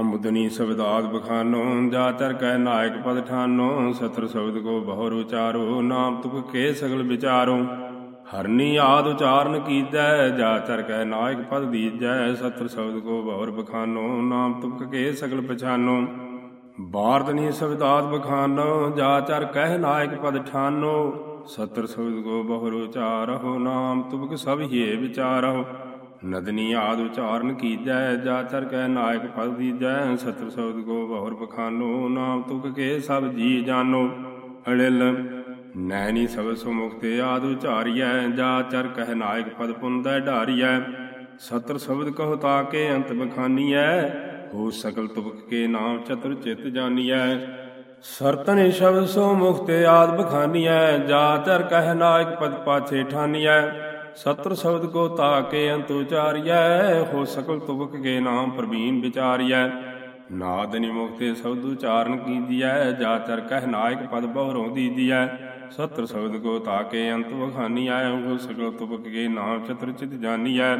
ਅਮਦਨੀ ਸਬਦਾਦ ਬਖਾਨੋ, ਜਾ ਚਰ ਕਹਿ ਨਾਇਕ ਪਦ ਠਾਨੋ, ਸਤਰ ਸ਼ਬਦ ਕੋ ਬਹੁਰ ਉਚਾਰੋ, ਨਾਮ ਤੁਕ ਕੇ ਸਗਲ ਵਿਚਾਰੋ। ਹਰਨੀ ਆਦ ਉਚਾਰਨ ਕੀਜੈ ਜਾ ਚਰ ਨਾਇਕ ਪਦ ਦੀਜੈ, ਸਤਰ ਸ਼ਬਦ ਕੋ ਬਹੁਰ ਬਖਾਨੋ, ਨਾਮ ਤੁਕ ਕੇ ਸਗਲ ਪਛਾਨੋ। ਬਾਰਦਨੀ ਸਬਦਾਦ ਬਖਾਨੋ, ਜਾ ਚਰ ਕਹਿ ਨਾਇਕ ਪਦ ਠਾਨੋ। ਸਤਰ ਸ਼ਬਦ ਕੋ ਬਹੁਰ ਉਚਾਰਹੁ, ਨਾਮ ਤੁਕ ਸਭ ਹੀ ਵਿਚਾਰਹੁ। ਨਦਨੀ ਆਦ ਉਚਾਰਨ ਕੀਜੈ, ਜਾ ਚਰ ਕਹਿ ਨਾਇਕ ਪਦ ਦੀਜੈ ਸਤਰ ਸ਼ਬਦ ਕੋ ਬਹੁਰ ਬਖਾਨੋ, ਨਾਮ ਤੁਕ ਕੇ ਸਭ ਜੀ ਜਾਨੋ। ਅੜਿਲ ਨੈਣੀ ਸਭ ਸੁ ਮੁਕਤੇ ਆਦ ਉਚਾਰੀਐ, ਜਾ ਚਰ ਕਹਿ ਨਾਇਕ ਪਦ ਪੁੰਦੈ ਢਾਰੀਐ। ਸਤਰ ਸ਼ਬਦ ਕਹੋ ਤਾਕੇ ਅੰਤ ਬਖਾਨੀਐ, ਹੋ ਸਕਲ ਤੁਕ ਕੇ ਨਾਮ ਚਤੁਰ ਚਿਤ ਜਾਨੀਐ। ਸਰਤਨ ਸ਼ਬਦ ਸੋ ਮੁਕਤੇ ਆਦ ਬਖਾਨੀਐ, ਜਾ ਚਰ ਕਹਿ ਨਾਇਕ ਪਦ ਪਾਛੇ ਠਾਨੀਐ। ਸਤਰ ਸ਼ਬਦ ਕੋ ਤਾਕੇ ਅੰਤ ਉਚਾਰੀਐ, ਹੋ ਸਕਲ ਤੁਬਕ ਕੇ ਨਾਮ ਪ੍ਰਵੀਨ ਵਿਚਾਰੀਐ। ਨਾਦ ਨਿਮੁਕਤੇ ਸ਼ਬਦ ਉਚਾਰਨ ਕੀਜੀਐ, ਜਾ ਚਰ ਕਹਿ ਨਾਇਕ ਪਦ ਬਹੁਰੋਂ ਦੀਜੀਐ। ਸਤਰ ਸ਼ਬਦ ਕੋ ਤਾਕੇ ਅੰਤ ਵਖਾਨੀ ਵਖਾਨੀਐ, ਹੋ ਸਕਲ ਤੁਬਕ ਕੇ ਨਾਮ ਚਤੁਰ ਚਿਤ ਜਾਨੀਐ।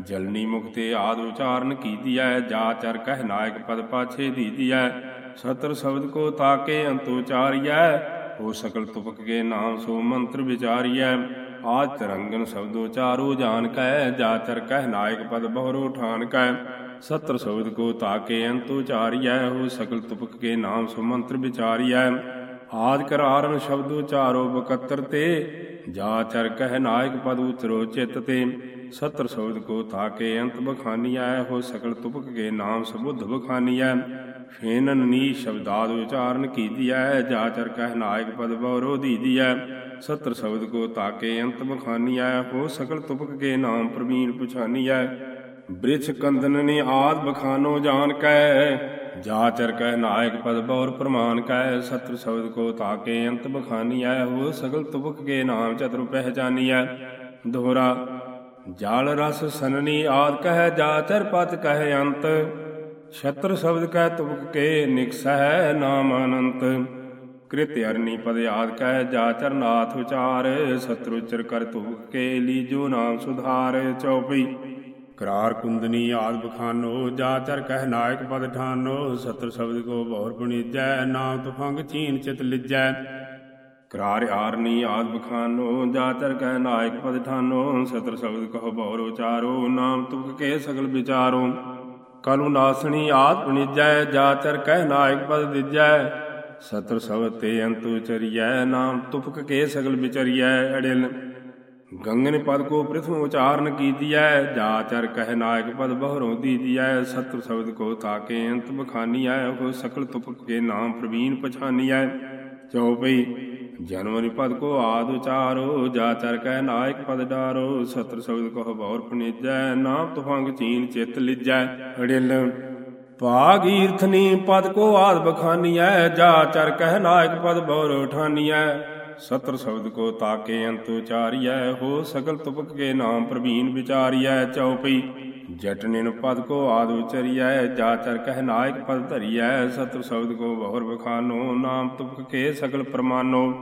ਜਲਨੀ ਮੁਕਤੇ ਆਦ ਉਚਾਰਨ ਕੀਜੀਐ, ਜਾ ਚਰ ਕਹਿ ਨਾਇਕ ਪਦ ਪਾਛੇ ਦੀਜੀਐ। ਸਤਰ ਸ਼ਬਦ ਕੋ ਤਾਕੇ ਅੰਤ ਉਚਾਰੀਐ, ਹੋ ਸਕਲ ਤੁਪਕ ਕੇ ਨਾਮ ਸੋ ਮੰਤਰ ਵਿਚਾਰੀਐ। ਆਜ ਤਰੰਗਨ ਸ਼ਬਦ ਉਚਾਰੋ ਜਾਣ ਕੈ ਜਾ ਕਹਿ ਨਾਇਕ ਪਦ ਬਹੁਰੋ ਠਾਨ ਕੈ। ਸਤਰ ਸ਼ਬਦ ਕੋ ਤਾਕੇ ਅੰਤ ਉਚਾਰੀਐ ਹੋ ਸਕਲ ਤੁਪਕ ਕੇ ਨਾਮ ਸੁਮੰਤਰ ਮੰਤਰ ਵਿਚਾਰੀਐ। ਆਦ ਕਰਾਰਨ ਸ਼ਬਦੋ ਚਾਰੋ ਬਕਤਰ ਤੇ ਜਾ ਚਰ ਕਹਿ ਨਾਇਕ ਪਦ ਉਚਰੋ ਚਿਤ ਤੇ। ਸਤਰ ਸ਼ਬਦ ਕੋ ਤਾਕੇ ਅੰਤ ਬਖਾਨੀਐ, ਹੋ ਸਕਲ ਤੁਪਕ ਕੇ ਨਾਮ ਸਬੁੱਧ ਬਖਾਨੀਐ। ਫੇਨਨ ਨੀ ਸ਼ਬਦਾਦ ਉਚਾਰਨ ਕੀਜੀਐ ਜਾ ਚਰ ਕਹਿ ਨਾਇਕ ਪਦ ਬਉਰੋ ਦੀਜੀਐ ਸਤਰ ਸ਼ਬਦ ਕੋ ਤਾਕੇ ਅੰਤ ਬਖਾਨੀਐ, ਹੋ ਸਕਲ ਤੁਪਕ ਕੇ ਨਾਮ ਪ੍ਰਵੀਨ ਪਛਾਨੀਐ। ਬ੍ਰਿਛ ਕੰਦਨ ਨੇ ਆਦ ਬਖਾਨੋ ਜਾਣ ਕੈ, ਜਾ ਚਰ ਕਹਿ ਨਾਇਕ ਪਦ ਬੌਰ ਪ੍ਰਮਾਨ ਕੈ। ਸਤਰ ਸ਼ਬਦ ਕੋ ਤਾਕੇ ਅੰਤ ਬਖਾਨੀਐ, ਹੋ ਸਕਲ ਤੁਪਕ ਕੇ ਨਾਮ ਚਤੁਰ ਪਹਿਚਾਨੀਐ। ਦੋਹਰਾ ਜਾਲ ਰਸ ਸਨਨੀ ਆਦ ਕਹਿ ਜਾ ਚਰ ਪਤ ਕਹਿ ਅੰਤ, ਛਤਰ ਸ਼ਬਦ ਕਹਿ ਤੁਪਕ ਕੇ ਨਿਕਸਹਿ ਨਾਮ ਅਨੰਤ। ਕ੍ਰਿਤ ਅਰਨੀ ਪਦ ਆਦ ਕਹਿ ਜਾ ਨਾਥ ਵਿਚਾਰ ਸ਼ਤਰੁਚਰ ਕਰ ਤੁਪਕ ਕੇ ਲੀਜੋ ਨਾਮ ਸੁਧਾਰ। ਚਉਪਈ, ਕਰਾਰ ਕੁੰਦਨੀ ਆਦ ਬਖਾਨੋ, ਜਾਚਰ ਕਹਿ ਨਾਇਕ ਪਦ ਠਾਨੋ ਸਤਰ ਸ਼ਬਦ ਕੋ ਬਹੁਰ ਪੁਨੀਜੈ ਨਾਮ ਤੁਫੰਗ ਚੀਨ ਚਿਤ ਲਿਜੈ। ਕਰਾਰ ਆਰਨੀ ਆਦ ਬਖਾਨੋ ਜਾ ਕਹਿ ਨਾਇਕ ਪਦ ਠਾਨੋ ਸਤਰ ਸ਼ਬਦ ਕਹੋ ਬਹੁਰ ਉਚਾਰੋ, ਨਾਮ ਤੁਕ ਕੇ ਸਗਲ ਵਿਚਾਰੋ। ਕਲੁ ਨਾਸਣੀ ਆਦ ਪੁਨੀਜੈ ਜਾ ਕਹਿ ਨਾਇਕ ਪਦ ਦਿਜੈ। ਸਤਰ ਸ਼ਬਦ ਤੇ ਅੰਤ ਉਚਰੀਐ, ਨਾਮ ਤੁਪਕ ਕੇ ਸਗਲ ਵਿਚਰੀਐ, ਅੜਿਲ। ਗੰਗਨ ਪਦ ਕੋ ਪ੍ਰਥਮ ਉਚਾਰਨ ਕੀਜੀਐ ਜਾ ਚਰ ਕਹਿ ਨਾਇਕ ਪਦ ਬਹਰੋਂ ਦੀਜੀਐ ਸਤਰ ਸ਼ਬਦ ਕੋ ਤਾਕੇ ਅੰਤ ਬਖਾਨੀਐ, ਉਹ ਸਕਲ ਤੁਪਕ ਕੇ ਨਾਮ ਪ੍ਰਵੀਨ ਪਛਾਨੀਐ। ਚਉਪਈ ਜਨਮਨਿ ਪਦ ਕੋ ਆਦ ਉਚਾਰੋ, ਜਾ ਚਰ ਕਹਿ ਨਾਇਕ ਪਦ ਡਾਰੋ ਸਤਰ ਸ਼ਬਦ ਕੋ ਬਹੁਰ ਪਨਿਜੈ, ਨਾਮ ਤੁਫੰਗ ਚੀਨ ਚਿਤ ਲਿਜੈ। ਅੜਿਲ, ਭਾਗ ਈਰਥਨੀ ਪਦ ਕੋ ਆਦ ਬਖਾਨੀਐ, ਜਾ ਚਰ ਕਹਿ ਨਾਇਕ ਪਦ ਬਹੁਰ ਉਠਾਨੀਐ। ਸਤਰ ਸ਼ਬਦ ਕੋ ਤਾਕੇ ਅੰਤ ਉਚਾਰੀਐ ਹੋ ਸਗਲ ਤੁਪਕ ਕੇ ਨਾਮ ਪ੍ਰਵੀਨ ਵਿਚਾਰੀਐ ਚਉਪਈ ਜਟਨਿਨ ਪਦ ਕੋ ਆਦ ਉਚਰੀਐ, ਜਾ ਚਰ ਕਹਿ ਨਾਇਕ ਪਦ ਧਰੀਐ ਸਤਰ ਸ਼ਬਦ ਕੋ ਬਹੁਰ ਬਖਾਨੋ ਨਾਮ ਤੁਪਕ ਕੇ ਸਗਲ ਪ੍ਰਮਾਨੋ।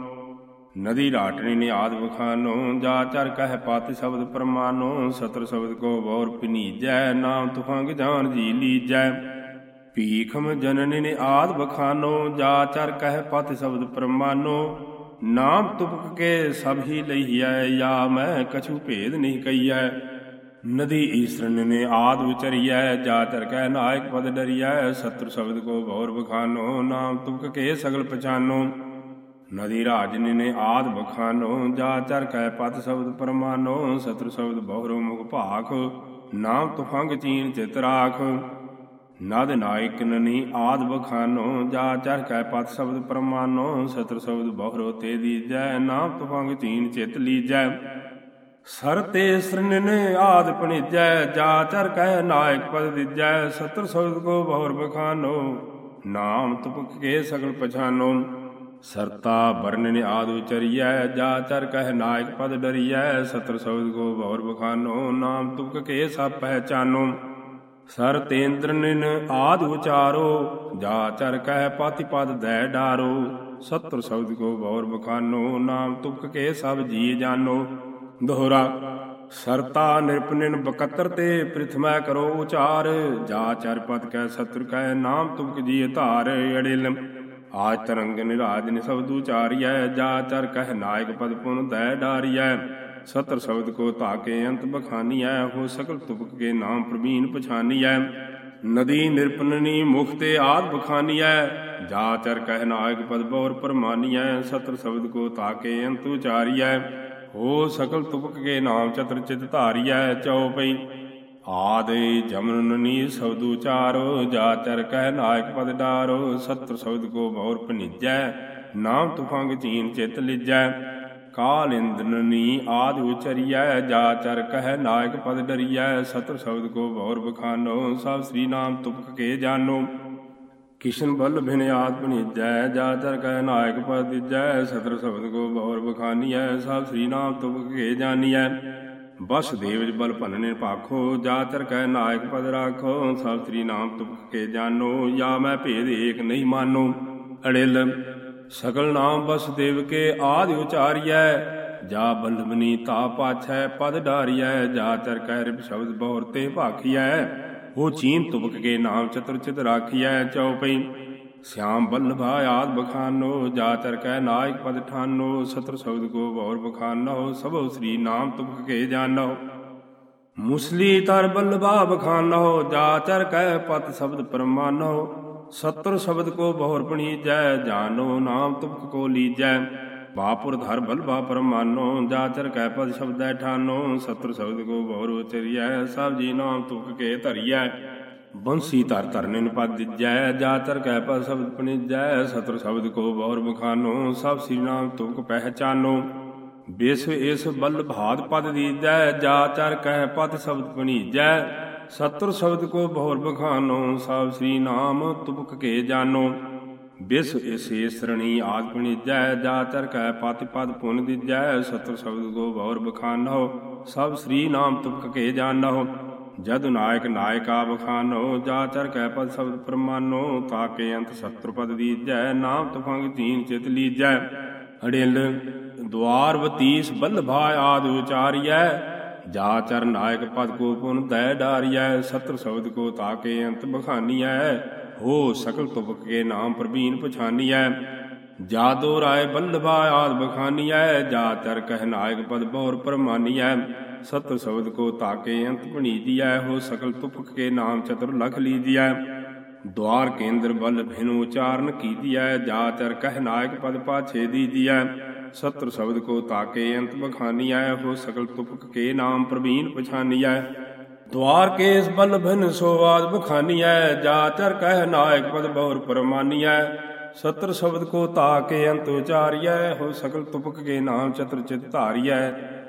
ਨਦੀ ਰਾਟਣੀ ਨੇ ਆਦ ਬਖਾਨੋ ਜਾ ਚਰ ਕਹਿ ਪਤ ਸ਼ਬਦ ਪ੍ਰਮਾਨੋ ਸਤਰ ਸ਼ਬਦ ਕੋ ਬਹੁਰ ਪਨੀਜੈ ਨਾਮ ਤੁਫੰਗ ਜਾਨ ਜੀ ਲੀਜੈ। ਭੀਖਮ ਜਨਨੀ ਨੇ ਆਦ ਬਖਾਨੋ ਜਾ ਚਰ ਕਹਿ ਪਤ ਸ਼ਬਦ ਪ੍ਰਮਾਨੋ। ਨਾਮ ਤੁਪਕ ਕੇ ਸਭ ਹੀ ਲਈਐ ਯਾ ਮੈਂ ਕਛੂ ਭੇਦ ਨਹੀਂ ਕਈਐ ਨਦੀ ਈਸਰਨ ਨੇ ਆਦ ਵਿਚਰੀਐ, ਜਾ ਚਰ ਕੈ ਨਾਇਕ ਪਦ ਡਰੀਐ। ਸਤਰ ਸ਼ਬਦ ਕੋ ਬਹੁਰ ਬਖਾਨੋ, ਨਾਮ ਤੁਪਕ ਕੇ ਸਗਲ ਪਛਾਨੋ। ਨਦੀ ਰਾਜਨੀ ਨੇ ਆਦ ਬਖਾਨੋ, ਜਾ ਚਰ ਕਹਿ ਪਦ ਸ਼ਬਦ ਪਰਮਾਨੋ। ਸਤਰ ਸ਼ਬਦ ਬਹੁਰੋ ਮੁਖ ਭਾਖ, ਨਾਮ ਤੁਫੰਗ ਚੀਨ ਚਿਤ ਰਾਖ। ਨਦ ਨਾਇਕ ਨਨੀ ਆਦ ਬਖਾਨੋ, ਜਾ ਚਰ ਕਹਿ ਪਤ ਸ਼ਬਦ ਪਰਮਾਨੋ, ਸਤਰ ਸ਼ਬਦ ਬਹੁਰੋ ਤੇ ਦੀਜੈ, ਨਾਮ ਤੁਫੰਗ ਚੀਨ ਚਿਤ ਲੀਜੈ। ਸਰ ਤੇ ਸਰਨ ਆਦ ਪਣਿਜੈ, ਜਾ ਚਰ ਕਹਿ ਨਾਇਕ ਪਦ ਦਿਜੈ, ਸਤਰ ਸ਼ਬਦ ਕੋ ਬਹੁਰ ਬਖਾਨੋ, ਨਾਮ ਤੁਪਕ ਕੇ ਸਗਲ ਪਛਾਨੋ। ਸਰਤਾ ਵਰਨਨ ਆਦ ਉਚਰੀਐ, ਜਾ ਚਰ ਕਹਿ ਨਾਇਕ ਪਦ ਡਰੀਐ, ਸਤਰ ਸ਼ਬਦ ਕੋ ਬਹੁਰ ਬਖਾਨੋ, ਨਾਮ ਤੁਪਕ ਕੇ ਸਭ ਪਹਿਚਾਨੋ। ਸਰ ਤੇਂਦਰਨ ਆਦ ਉਚਾਰੋ, ਜਾ ਚਰ ਕਹਿ ਪਾਤੀ ਪਦ ਦੈ ਡਾਰੋ। ਸਤਰ ਸ਼ਬਦ ਕੋ ਬਹੁਰ ਬਖਾਨੋ, ਨਾਮ ਤੁਪਕ ਕੇ ਸਭ ਜੀ ਜਾਨੋ। ਦੋਹਰਾ, ਸਰਤਾ ਨਿਰਪਨਿਨ ਬਕਤਰ ਤੇ ਪ੍ਰਿਥਮੈ ਕਰੋ ਉਚਾਰ। ਜਾ ਚਰ ਪਦ ਕਹਿ ਸਤਰ ਕਹਿ ਨਾਮ ਤੁਮਕ ਜੀ ਧਾਰ ਅੜਿਲ। ਆਜ ਤਰੰਗ ਨਿਰਾਜ ਨਿ ਸਬਦ ਉਚਾਰੀਐ, ਜਾ ਚਰ ਕਹਿ ਨਾਇਕ ਪਦ ਪੁਨ ਦੈ ਡਾਰੀਐ। ਸਤਰ ਸ਼ਬਦ ਕੋ ਤਾਕੇ ਅੰਤ ਬਖਾਨੀਐ, ਹੋ ਸਕਲ ਤੁਪਕ ਕੇ ਨਾਮ ਪ੍ਰਵੀਨ ਪਛਾਨੀਐ। ਨਦੀ ਨਿਰਪਨਨੀ ਮੁਖ ਤੇ ਆਦ ਬਖਾਨੀਐ, ਜਾ ਚਰ ਕਹਿ ਨਾਇਕ ਪਦ ਬੌਰ ਪਰਮਾਨੀਐ, ਸਤਰ ਸ਼ਬਦ ਕੋ ਤਾਕੇ ਅੰਤ ਉਚਾਰੀਐ। ਹੋ ਸਕਲ ਤੁਪਕ ਕੇ ਨਾਮ ਚਤਰ ਚਿਤ ਧਾਰੀਐ ਚਉਪਈ ਆਦੇ ਜਮਨਨੀ ਸ਼ਬਦ ਉਚਾਰੋ, ਜਾ ਚਰ ਕਹਿ ਨਾਇਕ ਪਦ ਡਾਰੋ, ਸਤਰ ਸ਼ਬਦ ਕੋ ਬੌਰ ਪਨੀਜੈ ਨਾਮ ਤੁਫੰਗ ਚੀਨ ਚਿਤ ਲਿਜੈ। ਕਾਲ ਇੰਦਰਨੀ ਆਦਿ ਉਚਰੀਐ, ਜਾ ਚਰ ਕਹਿ ਨਾਇਕ ਪਦ ਡਰੀਐ ਸਤਰ ਸ਼ਬਦ ਕੋ ਬੌਰ ਬਖਾਨੋ, ਸਭ ਸ੍ਰੀ ਨਾਮ ਤੁਪਕ ਕੇ ਜਾਨੋ। ਕਿਸ਼ਨ ਬਲ ਬਿਨ ਆਦ ਪਨੀਜੈ ਜਾ ਚਰ ਕਹਿ ਨਾਇਕ ਪਦ ਜੈ ਸਤਰ ਸ਼ਬਦ ਕੋ ਬੌਰ ਬਖਾਨੀਐ, ਸਭ ਸ੍ਰੀ ਨਾਮ ਤੁਪਕ ਕੇ ਜਾਨੀਐ। ਬਸ ਦੇਵਜ ਬਲ ਭਨਨੇ ਭਾਖੋ ਜਾ ਚਰ ਕਹਿ ਨਾਇਕ ਪਦ ਰਾਖੋ, ਸਭ ਸ੍ਰੀ ਨਾਮ ਤੁਪਕ ਕੇ ਜਾਨੋ। ਯਾ ਮੈਂ ਭੇਦ ਏਕ ਨਹੀਂ ਮਾਨੋ। ਅੜਿਲ ਸਗਲ ਨਾਮ ਬਸ ਦੇਵ ਕੇ ਆਦ ਉਚਾਰੀਐ, ਜਾ ਬਲਵਨੀ ਤਾ ਪਾਛੈ, ਪਦ ਡਾਰੀਐ, ਜਾ ਚਰ ਕਹਿ ਰਿਪ ਸ਼ਬਦ ਬਹੁਰ ਤੇ ਭਾਖੀਐ, ਉਹ ਚੀਨ ਤੁਪਕ ਕੇ ਨਾਮ ਚਤੁਰ ਚਿਤ ਰਾਖੀਐ ਚਉਪਈ ਸਿਆਮ ਬੱਲਭਾ ਆਦ ਬਖਾਨੋ, ਜਾ ਚਰ ਕਹਿ ਨਾਇਕ ਪਦ ਠਾਨੋ ਸਤਰ ਸ਼ਬਦ ਕੋ ਬਹੁਰ ਬਖਾਨੋ, ਸਭੋ ਸ੍ਰੀ ਨਾਮ ਤੁਪਕ ਕੇ ਜਾਨੋ। ਮੁਸਲੀ ਤਰ ਬੱਲਭਾ ਬਖਾਨੋ, ਜਾ ਚਰ ਕਹਿ ਪਤ ਸ਼ਬਦ ਪਰਮਾਨੋ ਸਤਰ ਸ਼ਬਦ ਕੋ ਬਹੁਰ ਪਣੀਜੈ ਜਾਨੋ ਨਾਮ ਤੁਪਕ ਕੋ ਲੀਜੈ। ਬਾਪੁਰ ਧਰ ਬਲਬਾ ਪਰਮਾਨੋ ਜਾਚਰ ਕੈ ਪਦ ਸ਼ਬਦੈ ਠਾਨੋ। ਸਤਰ ਸ਼ਬਦ ਕੋ ਬਹੁਰ ਉਚਰੀਐ, ਸਭ ਜੀ ਨਾਮ ਤੁਪਕ ਕੇ ਧਰੀਐ। ਬੰਸੀ ਧਰ ਧਰਨਿਨ ਪਦ ਦਿਜੈ ਜਾਚਰ ਕੈ ਪਦ ਸ਼ਬਦ ਪਣੀਜੈ, ਸਤਰ ਸ਼ਬਦ ਕੋ ਬਹੁਰ ਬਖਾਨੋ ਸਭ ਸ੍ਰੀ ਨਾਮ ਤੁਪਕ ਪਹਿਚਾਨੋ। ਬਿਸ ਇਸ ਬਲ ਭਾਦ ਪਦ ਦੀਜੈ ਜਾਚਰ ਕਹਿ ਪਦ ਸ਼ਬਦ ਪਣੀਜੈ। ਸਤਰ ਸ਼ਬਦ ਕੋ ਬਹੁਰ ਬਖਾਨੋ ਸਭ ਸ੍ਰੀ ਨਾਮ ਤੁਪਕ ਕੇ ਜਾਨੋ। ਬਿਸ ਇਸੇ ਸਰਣੀ ਆਦ ਜੈ, ਜਾ ਚਰ ਕੈ ਪਤਿ ਪਦ ਪੁਨ ਦਿਜੈ। ਸਤਰ ਸ਼ਬਦ ਕੋ ਬਹੁਰ ਬਖਾਨੋ ਸਭ ਸ੍ਰੀ ਨਾਮ ਤੁਪਕ ਕੇ ਜਾਨੋ। ਜਦ ਨਾਇਕ ਨਾਇਕਾ ਬਖਾਨੋ, ਜਾ ਚਰ ਕੈ ਪਦ ਸ਼ਬਦ ਪ੍ਰਮਾਨੋ। ਤਾਕੇ ਅੰਤ ਸਤਰ ਪਦ ਦੀਜੈ, ਨਾਮ ਤੁਫੰਗ ਤੀਨ ਚਿਤ ਲੀਜੈ। ਅੜਿਲ ਦਵਾਰ ਵਤੀਸ ਬੱਲਭਾ ਆਦ ਉਚਾਰੀਐ। ਜਾ ਚਰ ਨਾਇਕ ਪਦ ਕੋ ਪੁਨ ਦੈ ਡਾਰੀਐ ਸਤਰ ਸ਼ਬਦ ਕੋ ਤਾਕੇ ਅੰਤ ਬਖਾਨੀਐ, ਹੋ ਸਕਲ ਤੁਪਕ ਕੇ ਨਾਮ ਪ੍ਰਵੀਨ ਪਛਾਨੀਐ। ਜਾਦੋ ਰਾਏ ਬੱਲਭਾ ਆਦ ਬਖਾਨੀਐ, ਜਾ ਚਰ ਕਹਿ ਨਾਇਕ ਪਦ ਬਹੁਰ ਪਰਮਾਨੀਐ ਸਤ ਸ਼ਬਦ ਕੋ ਤਾਕੇ ਅੰਤ ਪਣੀਜੀਐ ਹੋ ਸਕਲ ਤੁਪਕ ਕੇ ਨਾਮ ਚਤੁਰ ਲਖ ਲੀਜੀਐ ਦੁਆਰ ਕੇਂਦਰ ਬਲ ਭਿਨ ਉਚਾਰਨ ਕੀਜੀਐ ਜਾ ਚਰ ਕਹਿ ਨਾਇਕ ਪਦ ਪਾਛੇ ਦੀਜੀਐ ਸਤਰ ਸ਼ਬਦ ਕੋ ਤਾਕੇ ਅੰਤ ਬਖਾਨੀਐ ਹੋ ਸਕਲ ਤੁਪਕ ਕੇ ਨਾਮ ਪ੍ਰਵੀਨ ਪਛਾਨੀਐ ਦੁਆਰ ਕੇਸ ਬਲ ਭਿਨ ਸੋਵਾਦ ਬਖਾਨੀਐ ਜਾ ਚਰ ਕਹਿ ਨਾਇਕ ਪਦ ਬਹੁਰ ਪਰਮਾਨੀਐ ਸਤਰ ਸ਼ਬਦ ਕੋ ਤਾਕੇ ਅੰਤ ਉਚਾਰੀਐ, ਹੋ ਸਕਲ ਤੁਪਕ ਕੇ ਨਾਮ ਚਤਰ ਚਿਤ ਧਾਰੀਐ।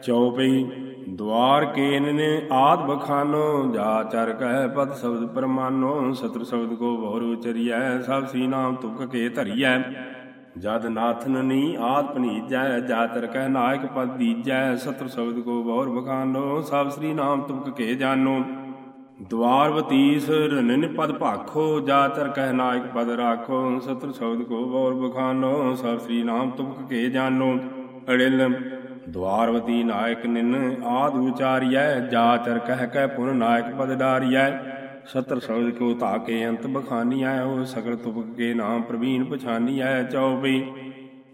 ਚਉਪਈ ਦਵਾਰ ਕੇਨ ਨੇ ਆਦ ਬਖਾਨੋ, ਜਾ ਚਰ ਕਹਿ ਪਦ ਸ਼ਬਦ ਪਰਮਾਨੋ, ਸਤਰ ਸ਼ਬਦ ਕੋ ਬਹੁਰ ਉਚਰੀਐ, ਸਭ ਸੀ ਨਾਮ ਤੁਪਕ ਕੇ ਧਰੀਐ। ਜਦ ਨਾਥਨ ਨੀ ਆਦ ਪਨੀਜੈ, ਜਾ ਤਰ ਕਹਿ ਨਾਇਕ ਪਦ ਦੀਜੈ, ਸਤਰ ਸ਼ਬਦ ਕੋ ਬਹੁਰ ਬਖਾਨੋ, ਸਭ ਸ੍ਰੀ ਨਾਮ ਤੁਮਕ ਕੇ ਜਾਨੋ। ਦਵਾਰਵਤੀਸ ਰਨਨ ਪਦ ਭਾਖੋ ਜਾਤਰ ਕਹਿ ਨਾਇਕ ਪਦ ਰਾਖੋ ਸਤਰ ਸ਼ਬਦ ਕੋ ਬਹੁਰ ਬਖਾਨੋ ਸਭ ਸ੍ਰੀ ਨਾਮ ਤੁਮਕ ਕੇ ਜਾਨੋ ਅੜਿਲ ਦਵਾਰਵਤੀ ਨਾਇਕ ਨਿਨ, ਆਦ ਉਚਾਰੀਐ ਜਾਤਰ ਕਹਿ ਕਹਿ ਪੁਨ ਨਾਇਕ ਪਦ ਡਾਰੀਐ। ਸਤਰ ਸ਼ਬਦ ਕੋ ਤਾਕੇ ਅੰਤ ਬਖਾਨੀਐ ਹੋ ਸਗਲ ਤੁਪਕ ਕੇ ਨਾਮ ਪ੍ਰਵੀਨ ਪਛਾਨੀਐ ਚਉਪਈ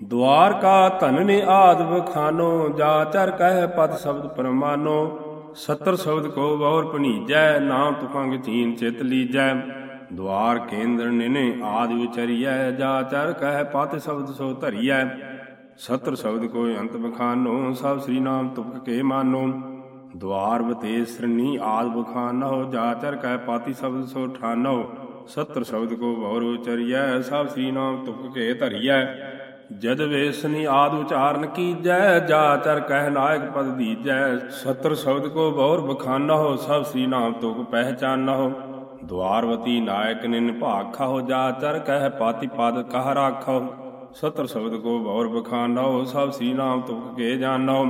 ਦਵਾਰ ਕਾ ਧਨ ਨੇ ਆਦ ਬਖਾਨੋ ਜਾ ਚਰ ਕਹਿ ਪਦ ਸ਼ਬਦ ਪਰਮਾਨੋ। ਸਤਰ ਸ਼ਬਦ ਕੋ ਬਹੁਰ ਪਨੀਜੈ ਨਾਮ ਤੁਪੰਗ ਚੀਨ ਚਿਤ ਲੀਜੈ। ਦੁਆਰ ਕੇਂਦਰ ਨਿਨੇ ਆਦ ਵਿਚਰੀਐ, ਜਾ ਚਰ ਕਹਿ ਪਤ ਸ਼ਬਦ ਸੋ ਧਰੀਐ। ਸਤਰ ਸ਼ਬਦ ਕੋ ਅੰਤ ਬਖਾਨੋ, ਸਭ ਸ੍ਰੀ ਨਾਮ ਤੁਪਕ ਕੇ ਮਾਨੋ। ਦੁਆਰ ਬਤੇ ਸਰਨੀ ਆਦ ਬਖਾਨੋ ਜਾਚਰ ਕਹਿ ਪਾਤੀ ਸ਼ਬਦ ਸੋ ਠਾਨੋ। ਸਤਰ ਸ਼ਬਦ ਕੋ ਬਹੁਰ ਉਚਰੀਐ ਸਭ ਸ੍ਰੀ ਨਾਮ ਤੁਕ ਕੇ ਧਰੀਐ। ਜਦ ਵੇਸਨੀ ਆਦ ਉਚਾਰਨ ਕੀਜੈ ਜਾਚਰ ਕਹਿ ਨਾਇਕ ਪਦ ਦੀਜੈ। ਸਤਰ ਸ਼ਬਦ ਕੋ ਬਹੁਰ ਬਖਾਨੋ ਸਭ ਸ੍ਰੀ ਨਾਮ ਤੁਕ ਪਹਿਚਾਨੋ ਦਵਾਰਵਤੀ ਨਾਇਕ ਨਿਨ ਭਾਖਾਓ ਜਾਚਰ ਕਹਿ ਪਾਤੀ ਪਦ ਕਹ ਰਾਖੋ ਸਤਰ ਸ਼ਬਦ ਕੋ ਬਹੁਰ ਬਖਾਨੋ ਸਭ ਸ੍ਰੀ ਨਾਮ ਤੁਕ ਕੇ ਜਾਣੋ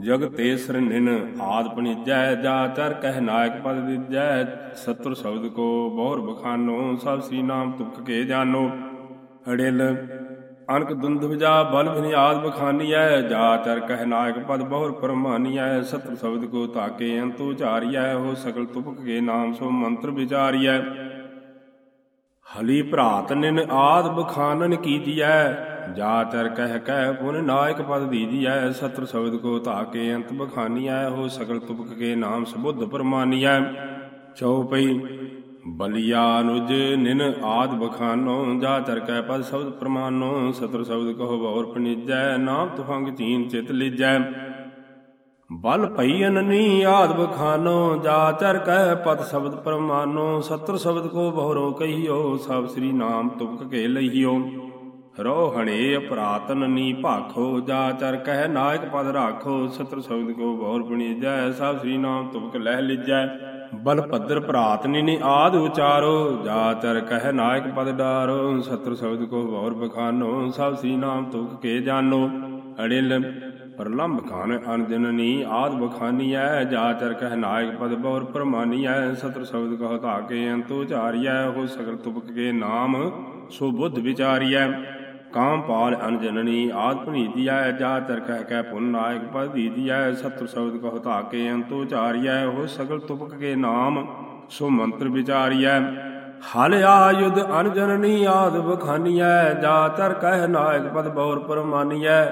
ਜਗ ਤੇ ਸਰਨਿਨ ਆਦ ਪਣੀਜੈ, ਜਾ ਚਰ ਕਹਿ ਨਾਇਕ ਪਦ ਦਿਜੈ। ਸਤਰ ਸ਼ਬਦ ਕੋ ਬਹੁਰ ਬਖਾਨੋ ਸਭ ਸ੍ਰੀ ਨਾਮ ਤੁਕ ਕੇ ਜਾਣੋ ਅੜਿਲ ਅਨਕ ਦੁੰਦੁਜਾ ਬਲ ਬਿਨਿਆਦ ਬਖਾਨੀਐ, ਜਾ ਤਰ ਕਹਿ ਨਾਇਕ ਪਦ ਬਹੁਰ ਪਰਮਾਨੀਐ ਸਤਰ ਸ਼ਬਦ ਕੋ ਤਾਕੇ ਅੰਤੁ ਝਾਰੀਐ, ਹੋ ਸਕਲ ਤੁਪਕ ਕੇ ਨਾਮ ਸੋ ਮੰਤਰ ਵਿਚਾਰੀਐ। ਹਲੀ ਭਰਾਤ ਨਿਨ ਆਦ ਬਖਾਨਨ ਕੀਜੀਐ ਜਾ ਤਰ ਕਹਿ ਕਹਿ ਪੁਨ ਨਾਇਕ ਪਦ ਦੀਜੀਐ ਸਤਿ ਸ਼ਬਦ ਕੋ ਤਾਕੇ ਅੰਤ ਬਖਾਨੀਐ, ਹੋ ਸਕਲ ਤੁਪਕ ਕੇ ਨਾਮ ਸਬੁੱਧ ਪਰਮਾਨੀਐ। ਚਉਪਈ ਬਲਿਆ ਨਿਨ ਆਦ ਬਖਾਨੋ, ਜਾ ਚਰ ਕਹਿ ਪਦ ਸ਼ਬਦ ਪ੍ਰਮਾਨੋ ਸਤਰ ਸ਼ਬਦ ਕਹੋ ਬੌਰ ਪਨਿਜੈ, ਨਾਮ ਤੁਫੰਗ ਚੀਨ ਚਿਤ ਲਿਜੈ। ਬਲ ਭਈ ਅਨਨੀ ਆਦ ਬਖਾਨੋ, ਜਾ ਚਰਕੈ ਕਹਿ ਪਦ ਸ਼ਬਦ ਪ੍ਰਮਾਨੋ ਸਤਰ ਸ਼ਬਦ ਕੋ ਬਹੁਰੋ ਕਹੀਓ, ਸਭ ਸ੍ਰੀ ਨਾਮ ਤੁਪਕ ਕੇ ਲਈਓ। ਰੋ ਹਣੇ ਅਪਰਾਤਨ ਨੀ ਭਾਖੋ, ਜਾ ਚਰ ਕਹਿ ਨਾਇਕ ਪਦ ਰਾਖੋ ਸਤਰ ਸ਼ਬਦ ਕੋ ਬਹੁਰ ਬਣੀਜੈ, ਸਭ ਸ੍ਰੀ ਨਾਮ ਤੁਪਕ ਲਹਿ ਲਿਜੈ। ਬਲ ਭੱਦਰ ਭਰਾਤ ਨੀ ਆਦ ਉਚਾਰੋ, ਜਾ ਚਰ ਕਹਿ ਨਾਇਕ ਪਦ ਡਾਰੋ ਸਤਰ ਸ਼ਬਦ ਕੋ ਬਹੁਰ ਬਖਾਨੋ, ਸਭ ਸ੍ਰੀ ਨਾਮ ਤੁਪਕ ਕੇ ਜਾਨੋ। ਅੜਿਲ ਪ੍ਰਲੰਭ ਖਾਨ ਅਨਜਨਨੀ ਆਦ ਬਖਾਨੀਐ, ਜਾ ਚਰ ਕਹਿ ਨਾਇਕ ਪਦ ਬਹੁਰ ਪਰਮਾਨੀਐ ਸਤਰ ਸ਼ਬਦ ਕਹੋ ਧਾਕੇ ਅੰਤੋ ਝਾਰੀਐ ਹੋ ਸਗਲ ਤੁਪਕ ਕੇ ਨਾਮ ਸੋ ਬੁੱਧ ਵਿਚਾਰੀਐ। ਕਾਮ ਪਾਲ ਅਨਜਨਨੀ ਆਦ ਭਨੀਦੀਐ ਜਾ ਚਰ ਕਹਿ ਕਹਿ ਪੁਨ ਨਾਇਕ, ਪਦ ਦੀਦੀਐ ਸਤਰ ਸ਼ਬਦ ਕਹੋ ਧਾਕੇ, ਅੰਤੋ ਝਾਰੀਐ ਹੋ ਸਗਲ ਤੁਪਕ ਕੇ ਨਾਮ, ਸੋ ਮੰਤਰ ਵਿਚਾਰੀਐ। ਹਲ ਆਯੁਧ ਅਨਜਨਨੀ ਆਦ ਬਖਾਨੀਐ ਜਾ ਤਰ ਕਹਿ ਨਾਇਕ, ਪਦ ਬੌਰ ਪਰਮਾਨੀਐ।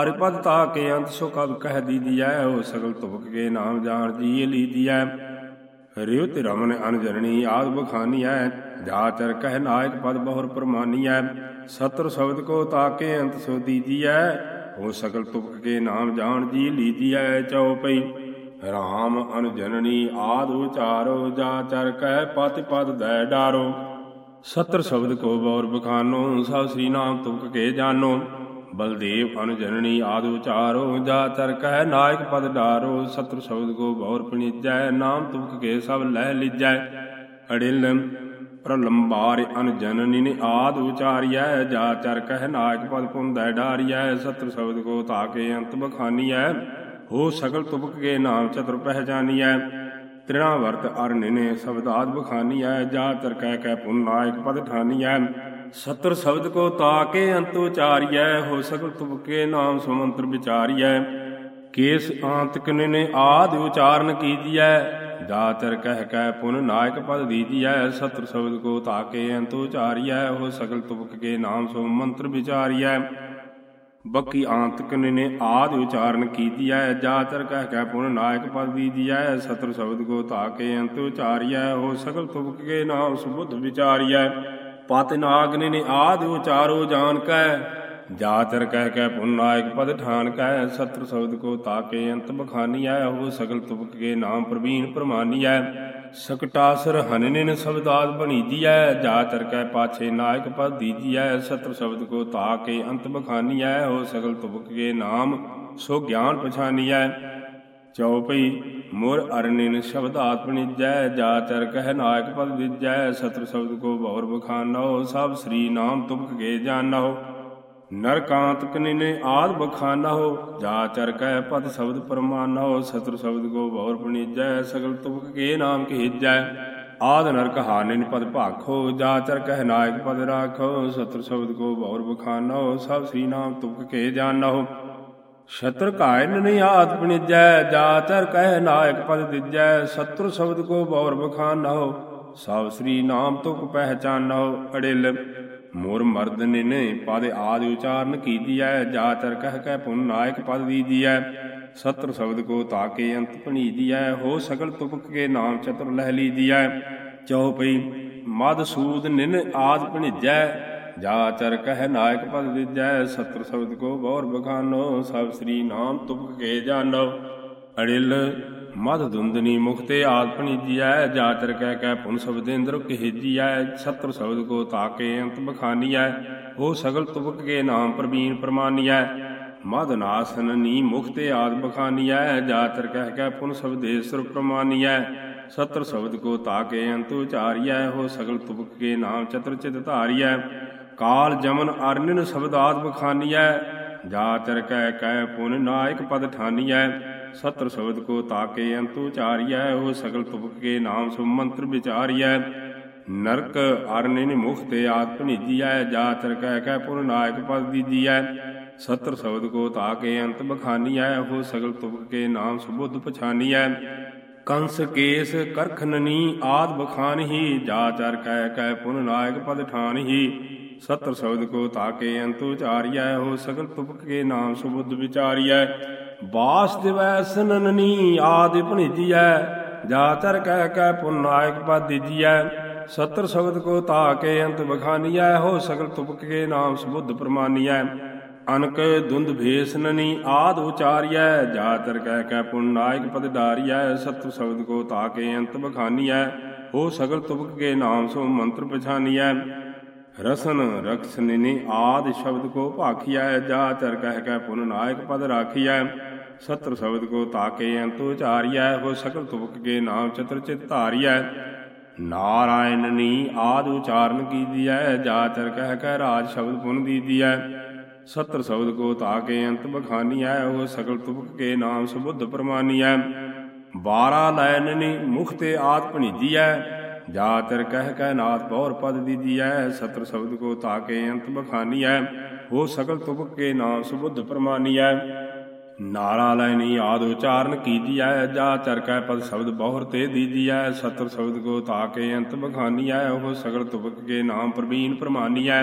ਅਰ ਪਦ ਤਾ ਕੇ ਅੰਤ ਸੋ ਕਬ ਕਹਿ ਦੀਦੀਐ ਹੋ ਸਗਲ ਤੁਪਕ ਕੇ ਨਾਮ ਜਾਣ ਜੀ ਲੀਦੀਐ ਰਿਉ ਤੇ ਰਮਨ ਅਨਜਰਣੀ ਆਦ ਹੈ ਜਾ ਚਰ ਕਹਿ ਨਾਇਕ ਪਦ ਬਹੁਰ ਪਰਮਾਨੀਐ ਸਤਰ ਸ਼ਬਦ ਕੋ ਤਾਕੇ ਅੰਤ ਸੋ ਦੀਦੀਐ ਹੋ ਸ਼ਕਲ ਤੁਕ ਕੇ ਨਾਮ ਜਾਣ ਜੀ ਲੀਦੀਐ ਚਉਪਈ ਰਾਮ ਅਨਜਨਨੀ ਆਦ ਉਚਾਰੋ ਜਾ ਚਰ ਕਹਿ ਪਤਿ ਪਦ ਦੈ ਡਾਰੋ। ਸਤਰ ਸ਼ਬਦ ਕੋ ਬੌਰ ਬਖਾਨੋ, ਸਭ ਸ੍ਰੀ ਨਾਮ ਤੁਪਕ ਕੇ ਜਾਨੋ। ਬਲਦੇਵ ਅਨਜਨਨੀ ਆਦਿ ਉਚਾਰੋ, ਜਾ ਚਰ ਕਹਿ ਨਾਇਕ ਪਦ ਡਾਰੋ ਸਤਰ ਸ਼ਬਦ ਕੋ ਬੌਰ ਪਣੀਜੈ, ਨਾਮ ਤੁਮਕ ਕੇ ਸਭ ਲੈ ਲਿਜੈ। ਅੜਿਲ ਪ੍ਰਲੰਬਾਰ ਅਨਜਨਨੀ ਨੇ ਆਦ ਉਚਾਰੀਐ, ਜਾ ਚਰ ਕਹਿ ਨਾਇਕ ਪਦ ਪੁੰਦੈ ਡਾਰੀਐ ਸਤਰ ਸ਼ਬਦ ਕੋ ਤਾਕੇ ਅੰਤ ਬਖਾਨੀਐ, ਹੋ ਸਗਲ ਤੁਮਕ ਕੇ ਨਾਮ ਚਤੁਰ ਪਹਿਚਾਨੀਐ। ਤ੍ਰਿਣਾ ਵਰਤ ਅਰਨਿ ਨੇ ਸ਼ਬਦਾਦ ਬਖਾਨੀਐ, ਜਾ ਤਰ ਕਹਿ ਕਹਿ ਪੁਨ ਨਾਇਕ ਪਦ ਠਾਨੀਐ। ਸਤਰ ਸ਼ਬਦ ਕੋ ਤਾਕੇ ਅੰਤ ਉਚਾਰੀਐ ਹੋ ਸਕਲ ਤੁਬਕੇ ਨਾਮ ਸੁਮੰਤਰ ਵਿਚਾਰੀਐ। ਕੇਸ ਆਂਤਕ ਨੇ ਆਦ ਉਚਾਰਨ ਕੀਜੀਐ ਜਾਤਰ ਕਹਿ ਕਹਿ ਪੁਨ ਨਾਇਕ ਪਦ ਦੀਜੀਐ। ਸਤਰ ਸ਼ਬਦ ਕੋ ਤਾਕੇ ਅੰਤ ਉਚਾਰੀਐ ਹੋ ਸਕਲ ਤੁਬਕ ਕੇ ਨਾਮ ਸੁਮੰਤਰ ਵਿਚਾਰੀਐ। ਬੱਕੀ ਆਂਤਕ ਨੇ ਆਦ ਉਚਾਰਨ ਕੀਜੀਐ ਜਾਤਰ ਕਹਿ ਕਹਿ ਪੁਨ ਨਾਇਕ ਪਦ ਦੀਜੀਐ। ਸਤਰ ਸ਼ਬਦ ਕੋ ਤਾਕੇ ਅੰਤ ਉਚਾਰੀਐ ਹੋ ਸਕਲ ਤੁਬਕ ਕੇ ਨਾਮ ਸੁਬੁੱਧ ਵਿਚਾਰੀਐ। ਪਤ ਨਾਗਨੇ ਨੇ ਆਦ ਉਚਾਰੋ ਜਾਣ ਕੈ। ਜਾਤਰ ਕਹਿ ਕਹਿ ਪੁਨ ਨਾਇਕ ਪਦ ਠਾਨ ਕੈ। ਸਤਰ ਸ਼ਬਦ ਕੋ ਤਾਕੇ ਅੰਤ ਬਖਾਨੀ ਬਖਾਨੀਐ ਹੋ ਸਗਲ ਤੁਪਕ ਕੇ ਨਾਮ ਪ੍ਰਵੀਨ ਪ੍ਰਮਾਨੀਐ ਸਕਟਾਸਰ ਹਨਨਿਨ ਸ਼ਬਦਾਦ ਬਣੀਦੀਐ ਜਾਤਰ ਕਹਿ ਪਾਛੇ ਨਾਇਕ ਪਦ ਦੀਜੀਐ ਸਤਰ ਸ਼ਬਦ ਕੋ ਤਾਕੇ ਅੰਤ ਬਖਾਨੀਐ ਹੋ ਸਗਲ ਤੁਪਕ ਕੇ ਨਾਮ ਸੋ ਗਿਆਨ ਪਛਾਨੀਐ ਚਉਪਈ ਮੁਰ ਅਰਨਿਨ ਸ਼ਬਦ ਆਤਮਨਿਜੈ ਜਾ ਚਰ ਕਹਿ ਨਾਇਕ ਪਦ ਵਿਜੈ ਸਤਰ ਸ਼ਬਦ ਕੋ ਬੌਰ ਬਖਾਨੋ ਸਭ ਸ੍ਰੀ ਨਾਮ ਤੁਮਕ ਕੇ ਜਾਣੋ ਨਰਕਾਂਤ ਕਨਿਨੇ ਆਦ ਬਖਾਨੋ ਜਾ ਚਰ ਕਹਿ ਪਦ ਸ਼ਬਦ ਪਰਮਾਨੋ ਸਤਰ ਸ਼ਬਦ ਕੋ ਬੌਰ ਪਣੀਜੈ ਸਗਲ ਤੁਮਕ ਕੇ ਨਾਮ ਕੀਜੈ। ਆਦ ਨਰਕ ਹਾਨਿਨ ਪਦ ਭਾਖੋ, ਜਾ ਚਰ ਕਹਿ ਨਾਇਕ ਪਦ ਰਾਖੋ ਸਤਰ ਸ਼ਬਦ ਕੋ ਬੌਰ ਬਖਾਨੋ ਸਭ ਸ੍ਰੀ ਨਾਮ ਤੁਮਕ ਕੇ ਜਾਣੋ ਸ਼ਤਰ ਘਾਇਨ ਨਹੀਂ ਆਤ ਪਣਿਜੈ ਜਾਤਰ ਕਹਿ ਨਾਇਕ ਪਦ ਦਿਜੈ। ਸਤਰ ਸ਼ਬਦ ਕੋ ਬੌਰ ਬਖਾਨਹੁ ਸਭ ਸ੍ਰੀ ਨਾਮ ਤੁਕ ਪਹਿਚਾਨਹੁ। ਅੜਿਲ, ਮੋਰ ਮਰਦ ਨੇ ਪਦ ਆਦ ਉਚਾਰਨ ਕੀਜੀਐ ਜਾਤਰ ਕਹਿ ਕਹਿ ਪੁਨ ਨਾਇਕ ਪਦ ਦੀਜੀਐ। ਸਤਰ ਸ਼ਬਦ ਕੋ ਤਾਕੇ ਅੰਤ ਪਣੀਜੀਐ, ਹੋ ਸਗਲ ਤੁਪਕ ਕੇ ਨਾਮ ਚਤੁਰ ਲਹਿ ਲੀਜੀਐ। ਚਉਪਈ ਮਦ ਸੂਦ ਨਿਨ ਆਦ ਪਣਿਜੈ ਜਾ ਚਰ ਕਹਿ ਨਾਇਕ ਪਦ ਵਿਜੈ ਸਤਰ ਸ਼ਬਦ ਕੋ ਬੌਰ ਬਖਾਨੋ, ਸਭ ਸ੍ਰੀ ਨਾਮ ਤੁਪਕ ਕੇ ਜਾਣੋ ਅੜਿਲ ਮਦ ਦੁੰਦਨੀ ਮੁਖਤੇ ਆਦ ਪਣੀਜੀਐ ਜਾ ਕਹਿ ਕਹਿ ਪੁਨ ਸ਼ਬਦੇਂਦਰ ਕਹਿਜੀਐ ਸਤਰ ਸ਼ਬਦ ਕੋ ਤਾਕੇ ਅੰਤ ਬਖਾਨੀਐ ਹੋ ਸਗਲ ਤੁਬਕ ਕੇ ਨਾਮ ਪ੍ਰਵੀਨ ਪ੍ਰਮਾਨੀਐ। ਮਦ ਨਾਸਨ ਨੀ ਮੁਖਤੇ ਆਦ ਬਖਾਨੀਐ ਜਾ ਚਰ ਕਹਿ ਕਹਿ ਪੁਨ ਸ਼ਬਦੇਸ਼ਰ ਪ੍ਰਮਾਨੀਐ। ਸਤਰ ਸ਼ਬਦ ਕੋ ਤਾਕੇ ਅੰਤ ਉਚਾਰੀਐ ਹੋ ਸਗਲ ਤੁਪਕ ਕੇ ਨਾਮ ਚਤੁਰ ਚਿਤ ਧਾਰੀਐ। ਕਾਲ ਜਮਨ ਅਰਨਿਨ ਸ਼ਬਦਾਤ ਬਖਾਨੀਐ, ਜਾ ਚਰ ਕਹਿ ਕਹਿ ਪੁਨ ਨਾਇਕ ਪਦ ਠਾਨੀਐ ਸਤਰ ਸ਼ਬਦ ਕੋ ਤਾਕੇ ਅੰਤੁ ਚਾਰੀਐ, ਉਹ ਸਗਲ ਤੁਪਕ ਕੇ ਨਾਮ ਸੁ ਮੰਤਰ ਵਿਚਾਰੀਐ। ਨਰਕ ਅਰਨਿਨ ਮੁਖ ਤੇ ਆਤ ਭਣੀਜੀਐ, ਜਾ ਚਰ ਕਹਿ ਕਹਿ ਪੁਰ ਨਾਇਕ ਪਦ ਦੀਜੀਐ। ਸਤਰ ਸ਼ਬਦ ਕੋ ਤਾਕੇ ਅੰਤ ਬਖਾਨੀਐ ਹੋ ਸਗਲ ਤੁਬਕ ਕੇ ਨਾਮ ਸੁਬੁੱਧ ਪਛਾਨੀਐ। ਕੰਸ ਕੇਸ ਕਰਖਨਨੀ ਆਦ ਬਖਾਨਹੀ, ਜਾ ਚਰ ਕਹਿ ਕਹਿ ਪੁਨ ਨਾਇਕ ਪਦ ਠਾਨਹੀ। ਸਤਰ ਸ਼ਬਦ ਕੋ ਤਾਕੇ ਅੰਤ ਉਚਾਰੀਐ ਹੋ ਸਗਲ ਤੁਪਕ ਕੇ ਨਾਮ ਸੁਬੁੱਧ ਵਿਚਾਰੀਐ। ਬਾਸ ਦਿਵੈ ਸਨਨਨੀ, ਆਦਿ ਭਣੀਜੀਐ। ਜਾ ਚਰ ਕਹਿ ਕਹਿ ਪੁਨ ਨਾਇਕ ਪਦ ਦੀਜੀਐ। ਸਤਰ ਸ਼ਬਦ ਕੋ ਤਾਕੇ ਅੰਤ ਬਖਾਨੀਐ ਹੋ ਸਗਲ ਤੁਪਕ ਕੇ ਨਾਮ ਸੁਬੁੱਧ ਪ੍ਰਮਾਨੀਐ। ਅਨਕ ਦੁੰਦ ਭੇਸਨਨੀ ਆਦ ਉਚਾਰੀਐ। ਜਾ ਤਰ ਕਹਿ ਕੈ ਪੁਨ ਨਾਇਕ ਪਦ ਡਾਰੀਐ ਸਤਿ ਸ਼ਬਦ ਕੋ ਤਾਕੇ ਅੰਤ ਬਖਾਨੀਐ। ਹੋ ਸਗਲ ਤੁਪਕ ਕੇ ਨਾਮ ਸੋ ਮੰਤਰ ਪਛਾਨੀਐ। ਰਸਨ ਰਖਸਨਿਨੀ ਆਦ ਸ਼ਬਦ ਕੋ ਭਾਖੀਐ, ਜਾ ਤਰ ਕਹਿ ਕੈ ਪੁਨ ਨਾਇਕ ਪਦ ਰਾਖੀਐ। ਸਤਰ ਸ਼ਬਦ ਕੋ ਤਾਕੇ ਅੰਤ ਉਚਾਰੀਐ, ਹੋ ਸਗਲ ਤੁਬਕ ਕੇ ਨਾਮ ਚਤਰ ਚਿਤ ਧਾਰੀਐ। ਨਾਰਾਇਣਨੀ ਆਦ ਉਚਾਰਨ ਕੀਜੀਐ, ਜਾ ਤਰ ਕਹਿ ਕੈ ਰਾਜ ਸ਼ਬਦ ਪੁਨ ਦੀਜੀਐ। ਸਤਰ ਸ਼ਬਦ ਕੋ ਤਾਕੇ ਅੰਤ ਬਖਾਨੀਐ ਉਹ ਸਗਲ ਤੁਪਕ ਕੇ ਨਾਮ ਸੁਬੁੱਧ ਪ੍ਰਮਾਨੀਐ। ਬਾਰਾ ਲੈਨਨੀ ਮੁਖ ਤੇ ਆਤ ਭਣੀਜੀਐ ਜਾ ਤਰ ਕਹਿ ਕਹਿ ਨਾਥ ਬਹੁਰ ਪਦ ਦੀਜੀਐ ਸਤਰ ਸ਼ਬਦ ਕੋ ਤਾਕੇ ਅੰਤ ਬਖਾਨੀਐ, ਹੋ ਸਗਲ ਤੁਪਕ ਕੇ ਨਾਮ ਸੁਬੁੱਧ ਪ੍ਰਮਾਨੀਐ। ਨਾਰਾ ਲੈਨੀ ਆਦ ਉਚਾਰਨ ਕੀਜੀਐ ਜਾ ਚਰ ਕਹਿ ਪਦ ਸ਼ਬਦ ਬਹੁਰ ਤੇ ਦੀਜੀਐ ਸਤਰ ਸ਼ਬਦ ਕੋ ਤਾਕੇ ਅੰਤ ਬਖਾਨੀਐ, ਉਹ ਸਗਲ ਤੁਬਕ ਕੇ ਨਾਮ ਪ੍ਰਵੀਨ ਪ੍ਰਮਾਨੀਐ।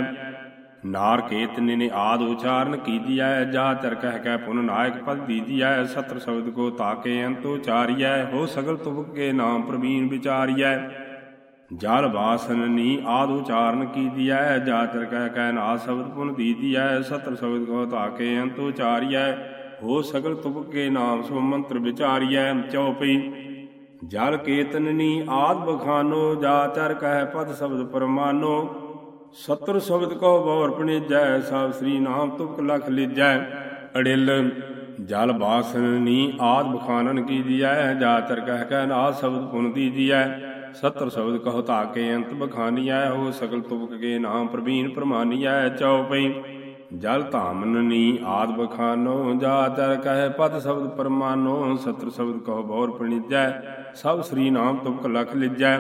ਨਾਰ ਕੇਤਨੇ ਨੇ ਆਦ ਉਚਾਰਨ ਕੀਜੀਐ ਜਾ ਚਰ ਕਹਿ ਕਹਿ ਪੁਨ ਨਾਇਕ ਪਦ ਦੀਜੀਐ ਸਤਰ ਸ਼ਬਦ ਕੋ ਤਾਕੇ ਅੰਤ ਉਚਾਰੀਐ, ਹੋ ਸਗਲ ਤੁਬਕ ਕੇ ਨਾਮ ਪ੍ਰਵੀਨ ਵਿਚਾਰੀਐ। ਜਲ ਬਾਸਨਨੀ ਆਦ ਉਚਾਰਨ ਕੀਜੀਐ ਜਾ ਚਰ ਕਹਿ ਕਹਿ ਨਾ ਸ਼ਬਦ ਪੁਨ ਦੀਜੀਐ ਸਤਰ ਸ਼ਬਦ ਕੋ ਤਾਕੇ ਅੰਤ ਉਚਾਰੀਐ। ਹੋ ਸਗਲ ਤੁਬਕ ਕੇ ਨਾਮ ਸੋ ਮੰਤਰ ਵਿਚਾਰੀਐ। ਚਉਪਈ ਜਲ ਕੇਤਨਨੀ ਆਦ ਬਖਾਨੋ। ਜਾ ਚਰ ਕਹਿ ਪਦ ਸ਼ਬਦ ਪਰਮਾਨੋ। ਸਤਰ ਸ਼ਬਦ ਕੋ ਬੌਰ ਪਣੀਜੈ। ਸਭ ਸ੍ਰੀ ਨਾਮ ਤੁਕ ਲਖ ਲਿਜੈ। ਅੜਿਲ, ਜਲ ਬਾਸਨੀ ਆਦ ਬਖਾਨਨ ਕੀਜੀਐ ਜਾ ਤਰ ਕਹਿ ਕਹਿ ਨਾ ਸ਼ਬਦ ਪੁਨ ਦੀਜੀਐ ਸਤਰ ਸ਼ਬਦ ਕਹੋ ਤਾਕੇ ਅੰਤ ਬਖਾਨੀਐ, ਹੋ ਸਗਲ ਤੁਕ ਕੇ ਨਾਮ ਪ੍ਰਵੀਨ ਪ੍ਰਮਾਨੀਐ ਚਉਪਈ ਜਲ ਧਾਮਨਨੀ ਆਦ ਬਖਾਨੋ, ਜਾ ਤਰ ਕਹਿ ਪਦ ਸ਼ਬਦ ਪਰਮਾਨੋ, ਸਤਰ ਸ਼ਬਦ ਕਹੋ ਬੌਰ ਪਣੀਜੈ, ਸਭ ਸ੍ਰੀ ਨਾਮ ਤੁਕ ਲਖ ਲਿਜੈ।